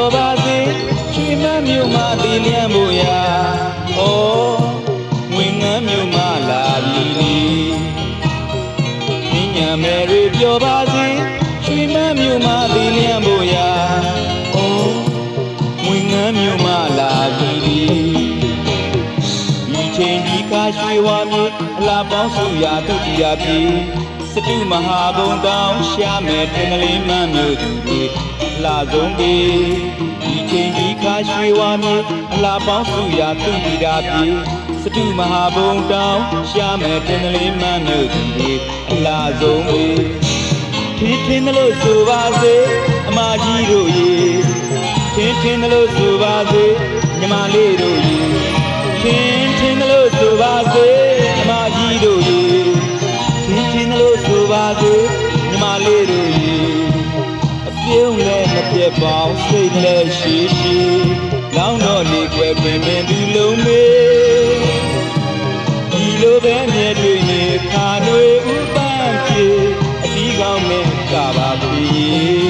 လိုပါစေချွေမမြို့မှာဒီလျံဖို့ရာအိုးဝင်ငန်းမြို့မှာလာပြီလေမိညာမယ်တွေပျော်ပါစေချွေမမြို့မှာဒီလျံဖို့ရာအိုးဝင်ငန်းမြို့မှာလာပြီလေဒီချိန်ဒီကရွှေဝါမြေအလားပေါင်းစုရာဒုတိယပြည် စတုမဟာဘုံတောင်းရှာမဲ့တင်ကလေးမန်းမျိုးသူတွေလာဆုံးပြီဒီချိန်ဒီခါရွှေဝါမြေအလားပေါင်းစုရာတုတိယပြီစတုမဟာဘုံတောင်းရှာမဲ့တင်ကလေးမန်းမျိုးသူတွေအလားဆုံးပြီထင်းထင်းလို့ဆိုပါစေအမကြီးတို့ရေထင်းထင်းလို့ဆိုပါစေညီမလေးတို့ရေချင်းချင်းလို့ဆိုပါစေ ဆိုပါစေညီမလေးတို့ရေအပြုံးလည်းမပြတ်ပါဘူးစိတ်လည်းရှိရှိလောင်းတော့လေကွယ်ပင်ပင်ဒီလုံးမေဒီလိုပဲမြဲတွေ့နေခါတွေဥပန်းပြေအဒီကောင်းမဲ့ကပါပြီပ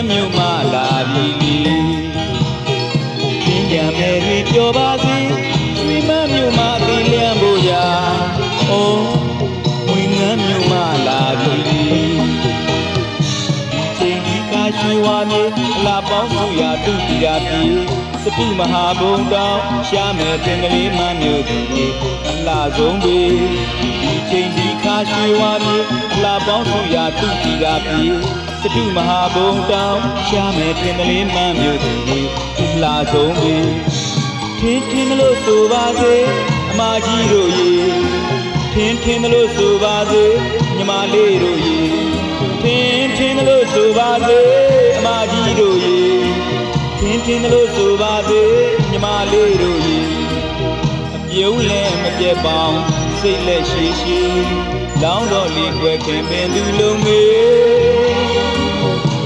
ဝင်ငန်းမြို့မှာလာပြီပညာမယ်တွေပြောပါစေကျွေမန်းမြို့မှာအသေးလျံကိုရာဩ ရွှေဝါမြေအလားပေါင်းစုရာတုတိရာပြီစတိမဟာဘုံတောင်းရှာမယ်တင်ကလေးမမျိုးသူတွေအလားဆုံးပြီဒီချိန်ဒီခါရွှေဝါမြေအလားပေါင်းစုရာတုတိရာပြီစတိမဟာဘုံတောင်းရှာမယ်တင်ကလေးမမျိုးသူတွေအလားဆုံးပြီထင်းထင်းလို့ဆိုပါစေအမကြီးတို့ရေထင်းထင်းလို့ဆိုပါစေညီမလေးတို့ရေထင်းထင်းလို့ဆိုပါစေအမကြီးတို့ရေ ထင်းထင်းလို့ဆိုပါစေညီမလေးတို့ရေအပြုံးလည်းမပြတ်ပေါင်းစိတ်လက်ရှိရှိလောင်းတော့လေးွယ်ခင်ပင်သူလုံးမေ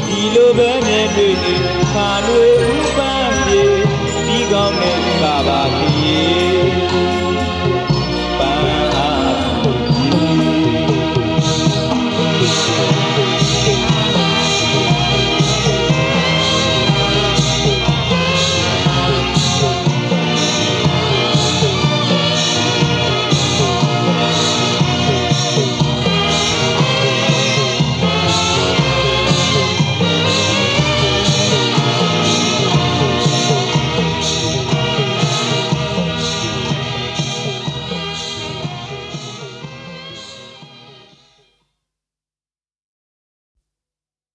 ဒီလိုပဲနဲ့တွေ့နေခါတွေဥပန်းပြေဒီကောင်းနဲ့ကပါခရီး